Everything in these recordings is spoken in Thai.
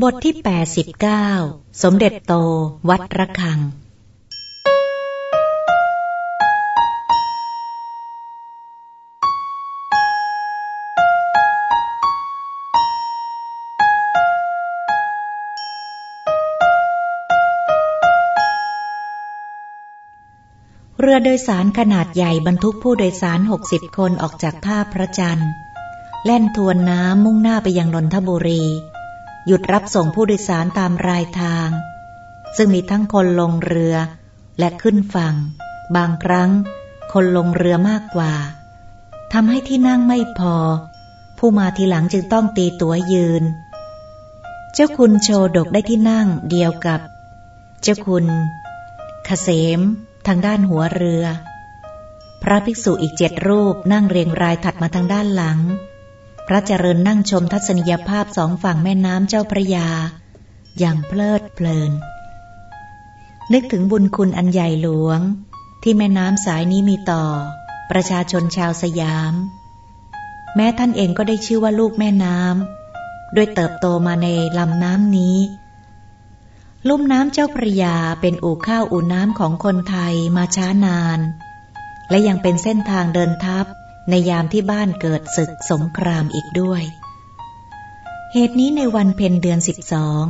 บทที่89สมเด็จโต วัดระฆัง เรือโดยสารขนาดใหญ่บรรทุกผู้โดยสารหกสิบคนออกจากท่าพระจันทร์ แล่นทวนน้ำมุ่งหน้าไปยังนนทบุรี หยุดรับส่งผู้โดยสารตามรายทาง ซึ่งมีทั้งคนลงเรือและขึ้นฝั่ง บางครั้งคนลงเรือมากกว่าทำให้ที่นั่งไม่พอ ผู้มาทีหลังจึงต้องตีตั๋วยืน เจ้าคุณโชดกได้ที่นั่งเดียวกับ เจ้าคุณขเสม ทางด้านหัวเรือ พระภิกษุอีกเจ็ดรูปนั่งเรียงรายถัดมาทางด้านหลัง พระเจริญนั่งชมทัศนียภาพสองฝั่งแม่น้ำเจ้าพระยา อย่างเพลิดเพลิน นึกถึงบุญคุณอันใหญ่หลวง ที่แม่น้ำสายนี้มีต่อ ประชาชนชาวสยาม แม้ท่านเองก็ได้ชื่อว่าลูกแม่น้ำด้วยเติบโตมาในลำน้ำนี้ ลุ่มน้ำเจ้าพระยาเป็นอู่ข้าวอู่น้ำของคนไทยมาช้านาน และยังเป็นเส้นทางเดินทัพ ในยามที่บ้านเกิดศึกสงครามอีกด้วย เหตุนี้ในวันเพ็ญเดือนสิบสอง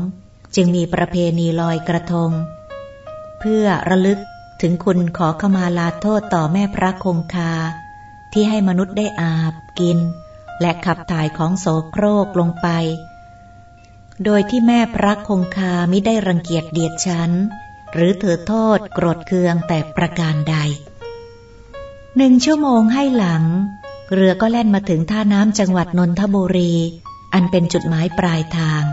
จึงมีประเพณีลอยกระทง เพื่อระลึกถึงคุณขอขมาลาโทษต่อแม่พระคงคา ที่ให้มนุษย์ได้อาบกิน และขับถ่ายของโสโครกลงไป โดยที่แม่พระคงคาไม่ได้รังเกียจเดียดฉัน หรือถือโทษโกรธเคืองแต่ประการใด หนึ่งชั่วโมงให้หลัง เรือก็แล่นมาถึงท่าน้ำจังหวัดนนทบุรี อันเป็นจุดหมายปลายทาง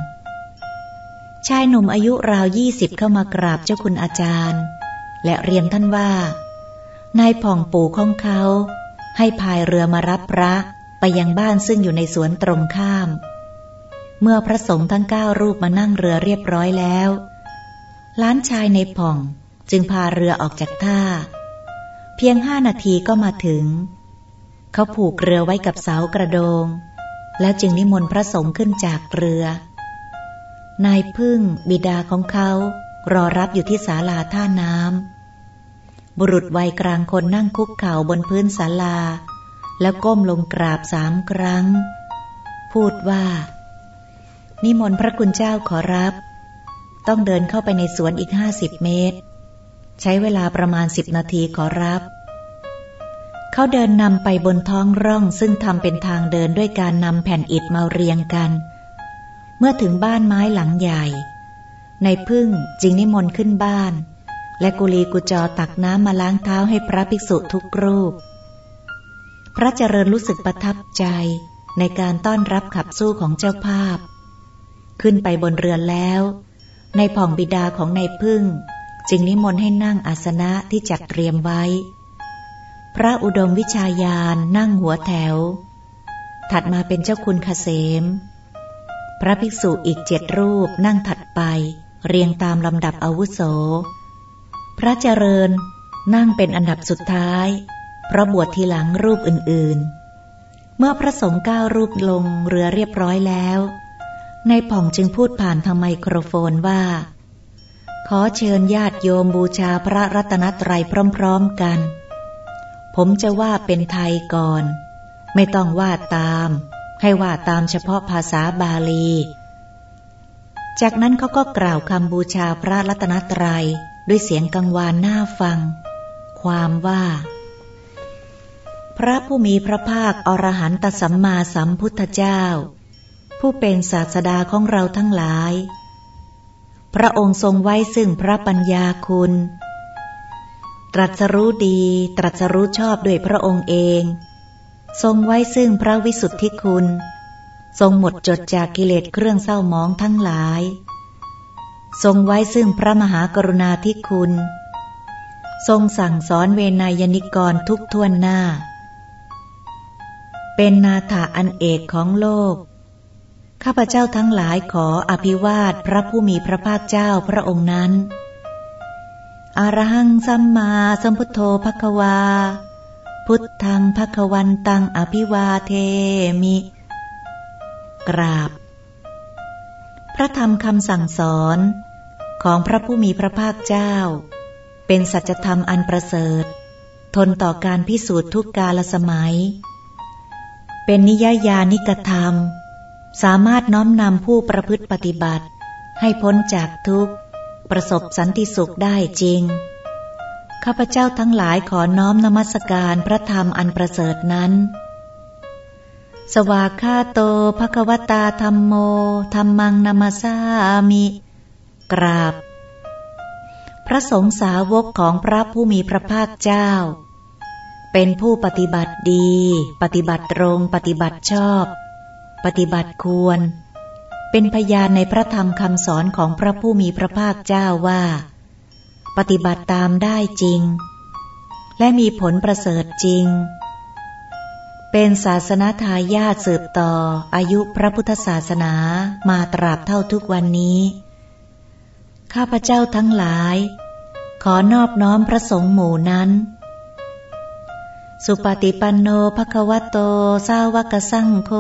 ชายหนุ่มอายุราวยี่สิบเข้ามากราบเจ้าคุณอาจารย์ และเรียนท่านว่า นายผ่องปู่ของเขา ให้พายเรือมารับพระไปยังบ้านซึ่งอยู่ในสวนตรงข้าม เมื่อพระสงฆ์ทั้งเก้ารูปมานั่งเรือเรียบร้อยแล้วล้านชายในผ่องจึงพาเรือออกจากท่า เพียงห้านาทีก็มาถึง เขาผูกเรือไว้กับเสากระโดง แล้วจึงนิมนต์พระสงฆ์ขึ้นจากเรือ นายพึ่งบิดาของเขารอรับอยู่ที่ศาลาท่าน้ำบุรุษวัยกลางคนนั่งคุกเข่าบนพื้นศาลา แล้วก้มลงกราบสามครั้ง พูดว่า นิมนต์พระคุณเจ้าขอรับ ต้องเดินเข้าไปในสวนอีกห้าสิบเมตร ใช้เวลาประมาณสิบนาทีขอรับ เขาเดินนำไปบนท้องร่องซึ่งทำเป็นทางเดินด้วยการนำแผ่นอิฐมาเรียงกัน เมื่อถึงบ้านไม้หลังใหญ่ ในพึ่งจึงนิมนต์ขึ้นบ้าน และกุลีกุจอตักน้ำมาล้างเท้าให้พระภิกษุทุกรูป พระเจริญรู้สึกประทับใจในการต้อนรับขับสู้ของเจ้าภาพ ขึ้นไปบนเรือนแล้ว ในผ่องบิดาของในพึ่ง จึงนิมนต์ให้นั่งอาสนะที่จัดเตรียมไว้ พระอุดมวิชายานนั่งหัวแถว ถัดมาเป็นเจ้าคุณเกษม พระภิกษุอีกเจ็ดรูปนั่งถัดไป เรียงตามลำดับอาวุโส พระเจริญนั่งเป็นอันดับสุดท้าย เพราะบวชทีหลังรูปอื่นๆ เมื่อพระสงฆ์ก้ารูปลงเรือเรียบร้อยแล้ว ในผ่องจึงพูดผ่านทางไมโครโฟนว่า ขอเชิญญาติโยมบูชาพระรัตนตรัยพร้อมๆกัน ผมจะว่าเป็นไทยก่อน ไม่ต้องว่าตาม ให้ว่าตามเฉพาะภาษาบาลี จากนั้นเขาก็กล่าวคำบูชาพระรัตนตรัยด้วยเสียงกังวานน่าฟัง ความว่า พระผู้มีพระภาคอรหันตสัมมาสัมพุทธเจ้า ผู้เป็นศาสดาของเราทั้งหลาย พระองค์ทรงไว้ซึ่งพระปัญญาคุณ ตรัสรู้ดี ตรัสรู้ชอบด้วยพระองค์เอง ทรงไว้ซึ่งพระวิสุทธิคุณ ทรงหมดจดจากกิเลสเครื่องเศร้ามองทั้งหลาย ทรงไว้ซึ่งพระมหากรุณาธิคุณ ทรงสั่งสอนเวนายนิกรทุกทวนหน้า เป็นนาถาอันเอกของโลก ข้าพเจ้าทั้งหลายขออภิวาทพระผู้มีพระภาคเจ้าพระองค์นั้น อารหังสัมมาสัมพุทโธภควา พุทธังภควันตังอภิวาเทมิ กราบ พระธรรมคำสั่งสอนของพระผู้มีพระภาคเจ้า เป็นสัจธรรมอันประเสริฐ ทนต่อการพิสูจน์ทุกกาลสมัย เป็นนิยายานิกธรรม สามารถน้อมนำผู้ประพฤติปฏิบัติ ให้พ้นจากทุกข์ ประสบสันติสุขได้จริง ข้าพเจ้าทั้งหลายขอน้อมนมัสการพระธรรมอันประเสริฐนั้น สวาคาโตภควตาธรรมโมธรรมังนามาสามิ กราบ พระสงฆ์สาวกของพระผู้มีพระภาคเจ้า เป็นผู้ปฏิบัติดี ปฏิบัติตรง ปฏิบัติชอบ ปฏิบัติควร เป็นพยานในพระธรรมคำสอนของพระผู้มีพระภาคเจ้าว่า ปฏิบัติตามได้จริง และมีผลประเสริฐจริง เป็นศาสนาทายาทสืบต่ออายุพระพุทธศาสนามาตราบเท่าทุกวันนี้ ข้าพเจ้าทั้งหลาย ขอนอบน้อมพระสงฆ์หมู่นั้น สุปฏิปันโนภควโต สาวกสังโฆ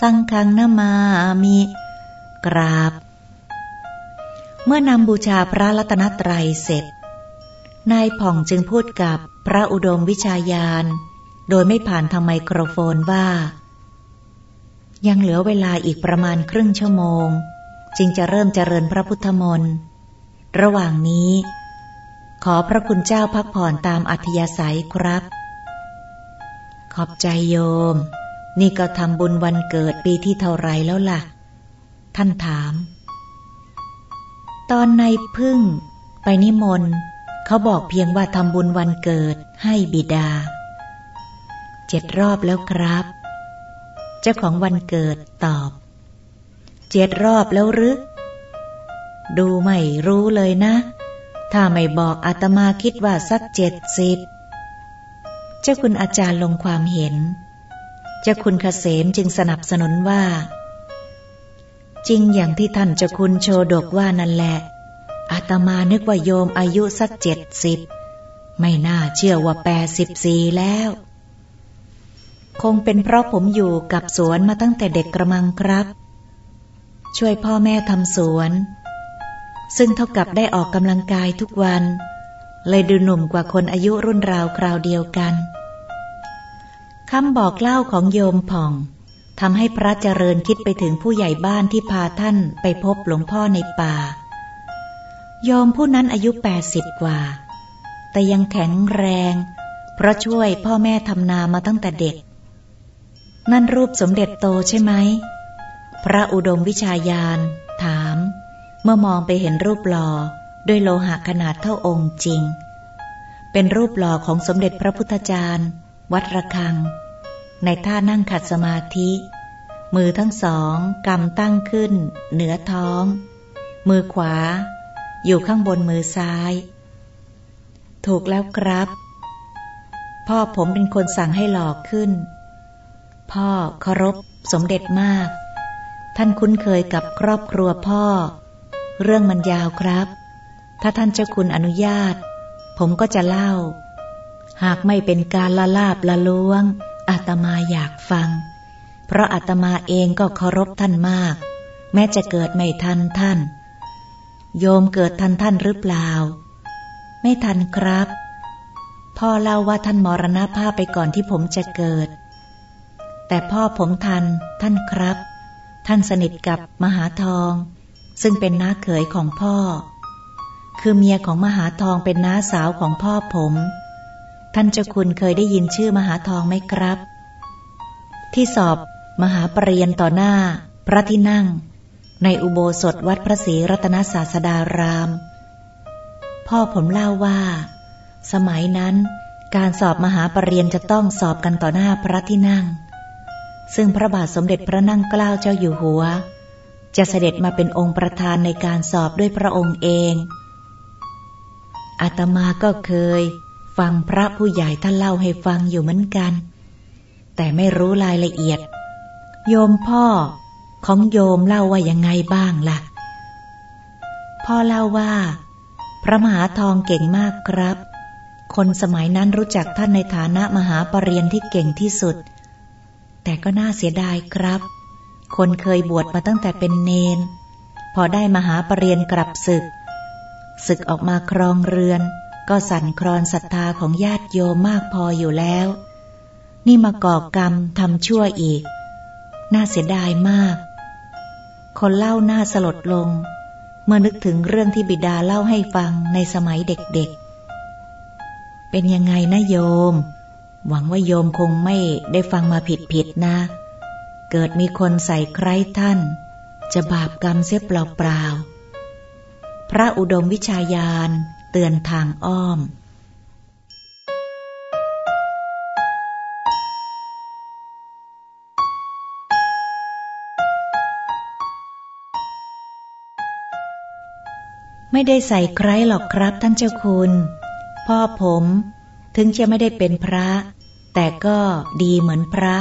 สังคังนามามิ กราบ เมื่อนำบูชาพระรัตนตรัยเสร็จ นายผ่องจึงพูดกับพระอุดมวิชายาน โดยไม่ผ่านทางไมโครโฟนว่า ยังเหลือเวลาอีกประมาณครึ่งชั่วโมง จึงจะเริ่มเจริญพระพุทธมนต์ระหว่างนี้ ขอพระคุณเจ้าพักผ่อนตามอัธยาศัยครับ ขอบใจโยม นี่ก็ทำบุญวันเกิดปีที่เท่าไรแล้วล่ะ ท่านถาม ตอนในพึ่ง ไปนิมนต์เขาบอกเพียงว่าทำบุญวันเกิดให้บิดา เจ็ดรอบแล้วครับ เจ้าของวันเกิดตอบ เจ็ดรอบแล้วหรือ ดูไม่รู้เลยนะ ถ้าไม่บอกอาตมาคิดว่าสักเจ็ดสิบ เจ้าคุณอาจารย์ลงความเห็น เจ้าคุณเกษมจึงสนับสนุนว่า จริงอย่างที่ท่านเจ้าคุณโชดกว่านั่นแหละ อาตมานึกว่าโยมอายุสักเจ็ดสิบ ไม่น่าเชื่อว่าแปดสิบสี่แล้ว คงเป็นเพราะผมอยู่กับสวนมาตั้งแต่เด็กกระมังครับ ช่วยพ่อแม่ทำสวน ซึ่งเท่ากับได้ออกกำลังกายทุกวันเลยดูหนุ่มกว่าคนอายุรุ่นราวคราวเดียวกัน คำบอกเล่าของโยมผ่องทำให้พระเจริญคิดไปถึงผู้ใหญ่บ้านที่พาท่านไปพบหลวงพ่อในป่า โยมผู้นั้นอายุแปดสิบกว่า แต่ยังแข็งแรง เพราะช่วยพ่อแม่ทำนามาตั้งแต่เด็ก นั่นรูปสมเด็จโตใช่ไหม พระอุดมวิชายาน ถาม เมื่อมองไปเห็นรูปหล่อด้วยโลหะขนาดเท่าองค์จริง เป็นรูปหล่อของสมเด็จพระพุทธจารย์ วัดระฆัง ในท่านั่งขัดสมาธิ มือทั้งสองกำตั้งขึ้น เหนือท้อง มือขวา อยู่ข้างบนมือซ้าย ถูกแล้วครับ พ่อผมเป็นคนสั่งให้หลอกขึ้น พ่อเคารพสมเด็จมาก ท่านคุ้นเคยกับครอบครัวพ่อ เรื่องมันยาวครับ ถ้าท่านเจ้าคุณอนุญาต ผมก็จะเล่า หากไม่เป็นการละลาบละล้วงอาตมาอยากฟัง เพราะอาตมาเองก็เคารพท่านมาก แม้จะเกิดไม่ทันท่าน โยมเกิดทันท่านหรือเปล่า ไม่ทันครับ พ่อเล่าว่าท่านมรณภาพไปก่อนที่ผมจะเกิด แต่พ่อผมทันท่านครับ ท่านสนิทกับมหาทอง ซึ่งเป็นน้าเขยของพ่อ คือเมียของมหาทองเป็นน้าสาวของพ่อผม ท่านเจ้าคุณเคยได้ยินชื่อมหาทองไหมครับ ที่สอบมหาปรริญญาต่อหน้า พระที่นั่ง ในอุโบสถวัดพระศรีรัตนศาสดาราม พ่อผมเล่าว่า สมัยนั้น การสอบมหาปรริญญาจะต้องสอบกันต่อหน้าพระที่นั่ง ซึ่งพระบาทสมเด็จพระนั่งเกล้าเจ้าอยู่หัว จะเสด็จมาเป็นองค์ประธานในการสอบด้วยพระองค์เองอาตมาก็เคย ฟังพระผู้ใหญ่ท่านเล่าให้ฟังอยู่เหมือนกัน แต่ไม่รู้รายละเอียด โยมพ่อของโยมเล่าว่ายังไงบ้างละ่ะ พ่อเล่าว่า พระมหาทองเก่งมากครับ คนสมัยนั้นรู้จักท่านในฐานะมหาปรริญญาที่เก่งที่สุด แต่ก็น่าเสียดายครับ คนเคยบวชมาตั้งแต่เป็นเนน พอได้มหาปรริญญากลับศึก ศึกออกมาครองเรือน ก็สั่นคลอนศรัทธาของญาติโยมมากพออยู่แล้ว นี่มาก่อกรรมทำชั่วอีก น่าเสียดายมาก คนเล่าหน้าสลดลง เมื่อนึกถึงเรื่องที่บิดาเล่าให้ฟังในสมัยเด็กๆ เป็นยังไงนะโยม หวังว่าโยมคงไม่ได้ฟังมาผิดๆนะ เกิดมีคนใส่ใครท่าน จะบาปกรรมเสียเปล่าๆพระอุดมวิชายาน เตือนทางอ้อม ไม่ได้ใส่ใครหรอกครับท่านเจ้าคุณ พ่อผมถึงจะไม่ได้เป็นพระ แต่ก็ดีเหมือนพระ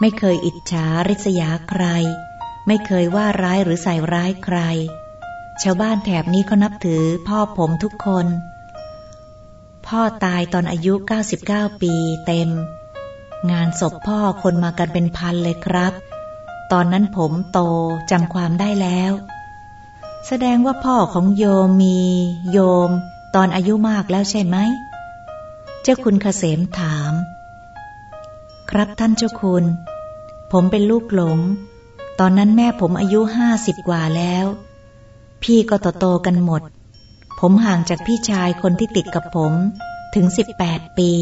ไม่เคยอิจฉาริษยาใคร ไม่เคยว่าร้ายหรือใส่ร้ายใคร ชาวบ้านแถบนี้ก็นับถือพ่อผมทุกคน พ่อตายตอนอายุ 99 ปีเต็ม งานศพพ่อคนมากันเป็นพันเลยครับ ตอนนั้นผมโตจำความได้แล้ว แสดงว่าพ่อของโยมมีโยม ตอนอายุมากแล้วใช่ไหม เจ้าคุณเกษมถาม ครับท่านเจ้าคุณ ผมเป็นลูกหลง ตอนนั้นแม่ผมอายุห้าสิบกว่าแล้ว พี่ก็โตโตกันหมด ผมห่างจากพี่ชายคนที่ติดกับผมถึงสิบแปดปี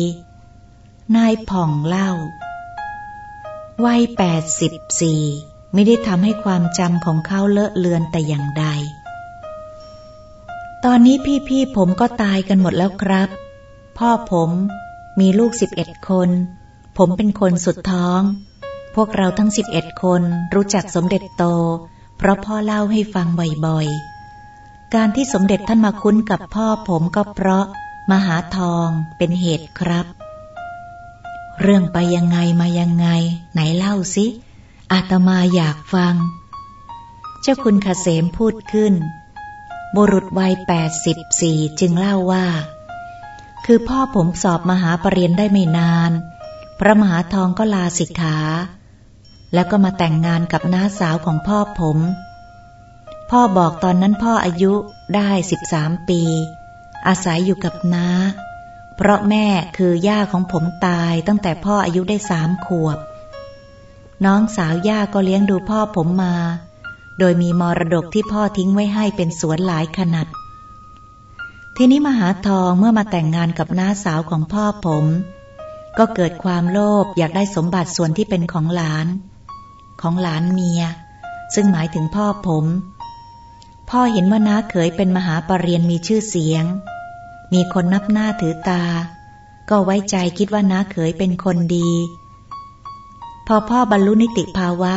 นายผ่องเล่า วัยแปดสิบสี่ไม่ได้ทำให้ความจำของเขาเลอะเลือนแต่อย่างใด ตอนนี้พี่ๆผมก็ตายกันหมดแล้วครับ พ่อผมมีลูกสิบเอ็ดคน ผมเป็นคนสุดท้อง พวกเราทั้งสิบเอ็ดคนรู้จักสมเด็จโต เพราะพ่อเล่าให้ฟังบ่อยๆ การที่สมเด็จท่านมาคุ้นกับพ่อผมก็เพราะมหาทองเป็นเหตุครับ เรื่องไปยังไงมายังไง ไหนเล่าสิ อาตมาอยากฟัง เจ้าคุณขเสมพูดขึ้น บุรุษวัยแปดสิบสี่จึงเล่าว่า คือพ่อผมสอบมหาปรริญญาได้ไม่นาน พระมหาทองก็ลาสิกขา แล้วก็มาแต่งงานกับน้าสาวของพ่อผม พ่อบอกตอนนั้นพ่ออายุได้สิบสามปี อาศัยอยู่กับน้า เพราะแม่คือย่าของผมตายตั้งแต่พ่ออายุได้สามขวบ น้องสาวย่าก็เลี้ยงดูพ่อผมมา โดยมีมรดกที่พ่อทิ้งไว้ให้เป็นสวนหลายขนาดทีนี้มหาทองเมื่อมาแต่งงานกับน้าสาวของพ่อผม ก็เกิดความโลภอยากได้สมบัติส่วนที่เป็นของหลาน ของหลานเมีย ซึ่งหมายถึงพ่อผม พ่อเห็นว่าน้าเขยเป็นมหาปรริญญามีชื่อเสียง มีคนนับหน้าถือตา ก็ไว้ใจคิดว่าน้าเขยเป็นคนดี พอพ่อบรรลุนิติภาวะ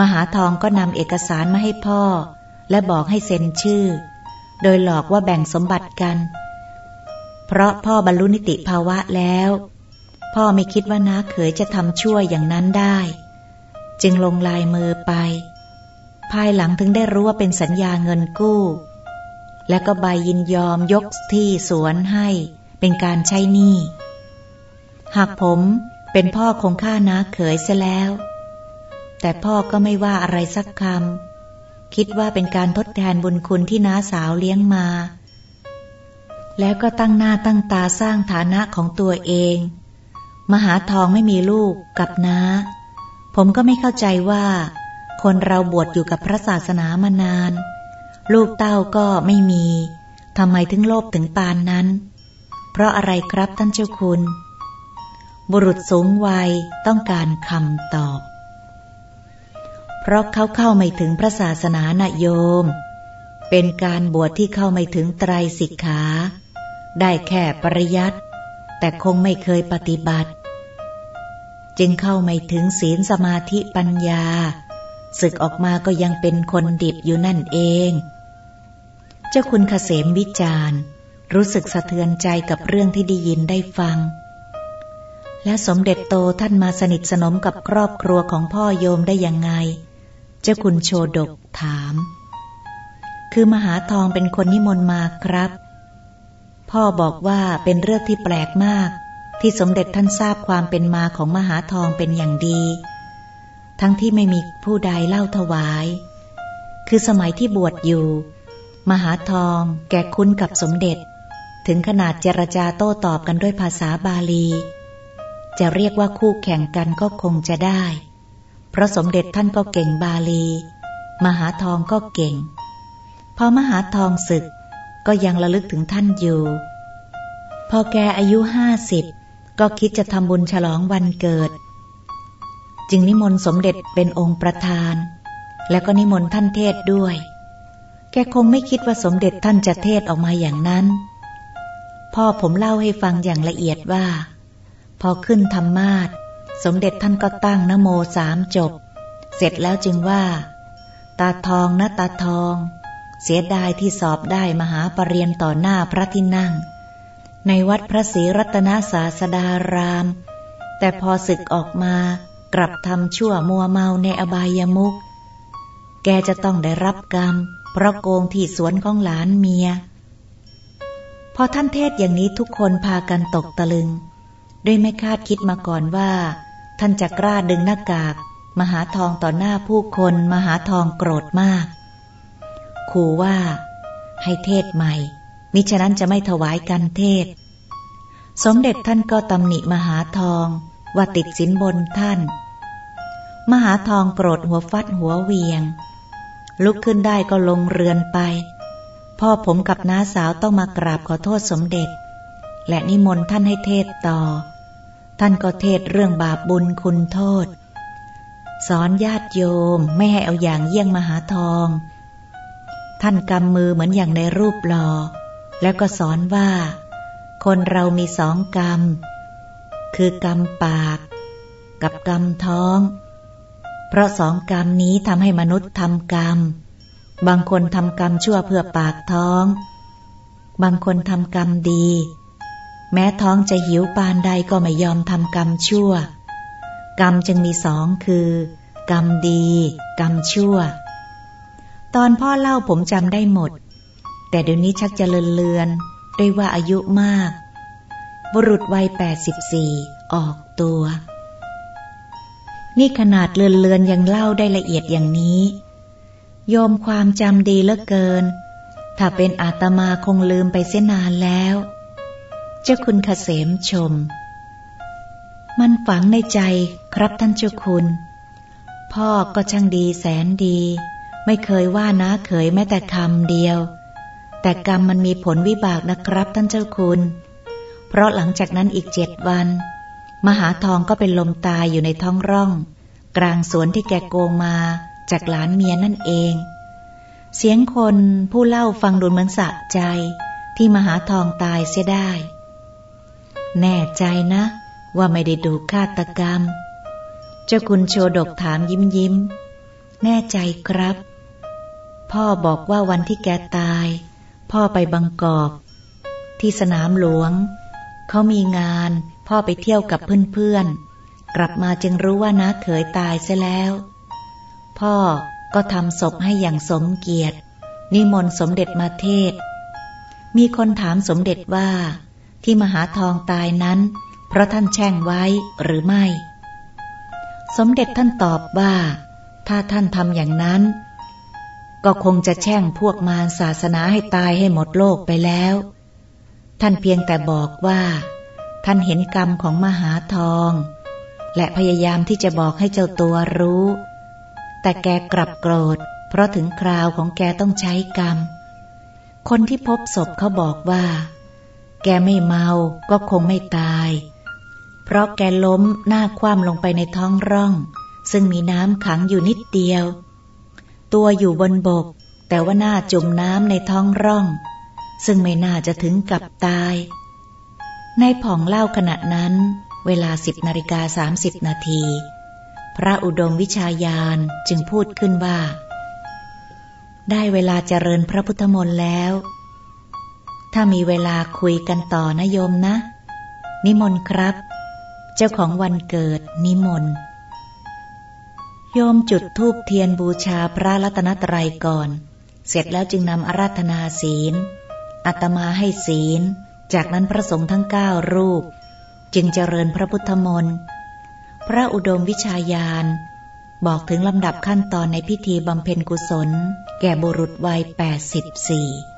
มหาทองก็นำเอกสารมาให้พ่อ และบอกให้เซ็นชื่อ โดยหลอกว่าแบ่งสมบัติกัน เพราะพ่อบรรลุนิติภาวะแล้วพ่อไม่คิดว่าน้าเขยจะทำชั่วอย่างนั้นได้ จึงลงลายมือไป ภายหลังถึงได้รู้ว่าเป็นสัญญาเงินกู้ และก็ใบยินยอมยกที่สวนให้เป็นการใช้หนี้ หากผมเป็นพ่อคงฆ่านาเขยเสียแล้ว แต่พ่อก็ไม่ว่าอะไรสักคำคิดว่าเป็นการทดแทนบุญคุณที่น้าสาวเลี้ยงมา แล้วก็ตั้งหน้าตั้งตาสร้างฐานะของตัวเอง มหาทองไม่มีลูกกับน้า ผมก็ไม่เข้าใจว่า คนเราบวชอยู่กับพระศาสนามานาน ลูกเต้าก็ไม่มีทำไมถึงโลภถึงปานนั้น เพราะอะไรครับท่านเจ้าคุณ บุรุษสูงวัยต้องการคำตอบ เพราะเขาเข้าไม่ถึงพระศาสนานะโยม เป็นการบวชที่เข้าไม่ถึงไตรสิกขา ได้แค่ปริยัติแต่คงไม่เคยปฏิบัติ จึงเข้าไม่ถึงศีลสมาธิปัญญา ศึกออกมาก็ยังเป็นคนดิบอยู่นั่นเอง เจ้าคุณเกษมวิจารณ์ รู้สึกสะเทือนใจกับเรื่องที่ได้ยินได้ฟัง และสมเด็จโตท่านมาสนิทสนมกับครอบครัวของพ่อโยมได้ยังไง เจ้าคุณโชดกถาม คือมหาทองเป็นคนนิมนต์มาครับ พ่อบอกว่าเป็นเรื่องที่แปลกมาก ที่สมเด็จท่านทราบความเป็นมาของมหาทองเป็นอย่างดี ทั้งที่ไม่มีผู้ใดเล่าถวาย คือสมัยที่บวชอยู่ มหาทองแกคุ้นกับสมเด็จ ถึงขนาดเจรจาโต้ตอบกันด้วยภาษาบาลี จะเรียกว่าคู่แข่งกันก็คงจะได้ เพราะสมเด็จท่านก็เก่งบาลี มหาทองก็เก่ง พอมหาทองศึกก็ยังระลึกถึงท่านอยู่ พอแกอายุห้าสิบ ก็คิดจะทำบุญฉลองวันเกิด จึงนิมนต์สมเด็จเป็นองค์ประธาน แล้วก็นิมนต์ท่านเทศด้วย แกคงไม่คิดว่าสมเด็จท่านจะเทศออกมาอย่างนั้น พ่อผมเล่าให้ฟังอย่างละเอียดว่า พอขึ้นธรรมาสสมเด็จท่านก็ตั้งนโมสามจบ เสร็จแล้วจึงว่า ตาทองนะตาทอง เสียดายที่สอบได้มหาปรริญญาต่อหน้าพระที่นั่ง ในวัดพระศรีรัตนศาสดาราม แต่พอศึกออกมากลับทำชั่วมัวเมาในอบายามุก แกจะต้องได้รับกรรม เพราะโกงที่สวนของหลานเมีย พอท่านเทศอย่างนี้ทุกคนพากันตกตะลึง ด้วยไม่คาดคิดมาก่อนว่า ท่านจะกล้าดึงหน้ากาก มหาทองต่อหน้าผู้คนมหาทองโกรธมาก ขู่ว่าให้เทศใหม่ มิฉะนั้นจะไม่ถวายกันเทศ สมเด็จท่านก็ตำหนิมหาทองว่าติดสินบนท่าน มหาทองโกรธหัวฟัดหัวเวียง ลุกขึ้นได้ก็ลงเรือนไป พ่อผมกับน้าสาวต้องมากราบขอโทษสมเด็จ และนิมนต์ท่านให้เทศต่อ ท่านก็เทศเรื่องบาปบุญคุณโทษ สอนญาติโยมไม่ให้เอาอย่างเยี่ยงมหาทอง ท่านกำมือเหมือนอย่างในรูปหลอ่อ แล้วก็สอนว่า คนเรามีสองกรรม คือกรรมปาก กับกรรมท้อง เพราะสองกรรมนี้ทำให้มนุษย์ทำกรรม บางคนทำกรรมชั่วเพื่อปากท้อง บางคนทำกรรมดี แม้ท้องจะหิวปานใดก็ไม่ยอมทำกรรมชั่ว กรรมจึงมีสองคือ กรรมดี กรรมชั่ว ตอนพ่อเล่าผมจำได้หมด แต่เดี๋ยวนี้ชักจะเลือนเลือนด้วยว่าอายุมาก บุรุษวัยแปดสิบสี่ออกตัว นี่ขนาดเลือนเลือนยังเล่าได้ละเอียดอย่างนี้ โยมความจำดีเหลือเกิน ถ้าเป็นอาตมาคงลืมไปเสียนานแล้ว เจ้าคุณเกษมชม มันฝังในใจครับท่านเจ้าคุณ พ่อก็ช่างดีแสนดี ไม่เคยว่านะเขยแม้แต่คำเดียว แต่กรรมมันมีผลวิบากนะครับท่านเจ้าคุณ เพราะหลังจากนั้นอีกเจ็ดวัน มหาทองก็เป็นลมตายอยู่ในท้องร่อง กลางสวนที่แกโกงมาจากหลานเมียนั่นเอง เสียงคนผู้เล่าฟังดูเหมือนสะใจที่มหาทองตายเสียได้ แน่ใจนะ ว่าไม่ได้ดูฆาตกรรม เจ้าคุณโชดกถามยิ้มยิ้ม แน่ใจครับ พ่อบอกว่าวันที่แกตาย พ่อไปบังกอก ที่สนามหลวง เขามีงานพ่อไปเที่ยวกับเพื่อนๆ กลับมาจึงรู้ว่าน้าเขยตายเสียแล้ว พ่อก็ทำศพให้อย่างสมเกียรติ นิมนต์สมเด็จมาเทศ มีคนถามสมเด็จว่า ที่มหาทองตายนั้น เพราะท่านแช่งไว้หรือไม่ สมเด็จท่านตอบว่า ถ้าท่านทำอย่างนั้น ก็คงจะแช่งพวกมารศาสนาให้ตายให้หมดโลกไปแล้ว ท่านเพียงแต่บอกว่า ท่านเห็นกรรมของมหาทอง และพยายามที่จะบอกให้เจ้าตัวรู้ แต่แกกลับโกรธ เพราะถึงคราวของแกต้องใช้กรรม คนที่พบศพเขาบอกว่า แกไม่เมาก็คงไม่ตาย เพราะแกล้มหน้าคว่ำลงไปในท้องร่อง ซึ่งมีน้ำขังอยู่นิดเดียว ตัวอยู่บนบก แต่ว่าหน้าจมน้ำในท้องร่อง ซึ่งไม่น่าจะถึงกับตายในผ่องเล่าขณะนั้น เวลาสิบนาฬิกาสามสิบนาที พระอุดมวิชายานจึงพูดขึ้นว่า ได้เวลาเจริญพระพุทธมนต์แล้ว ถ้ามีเวลาคุยกันต่อนะโยมนะ นิมนต์ครับ เจ้าของวันเกิดนิมนต์ โยมจุดธูปเทียนบูชาพระรัตนตรัยก่อน เสร็จแล้วจึงนำอาราธนาศีล อัตมาให้ศีล จากนั้นพระสงฆ์ทั้งเก้ารูป จึงเจริญพระพุทธมนต์ พระอุดมวิชายานบอกถึงลำดับขั้นตอนในพิธีบำเพ็ญกุศล แก่บุรุษวัย84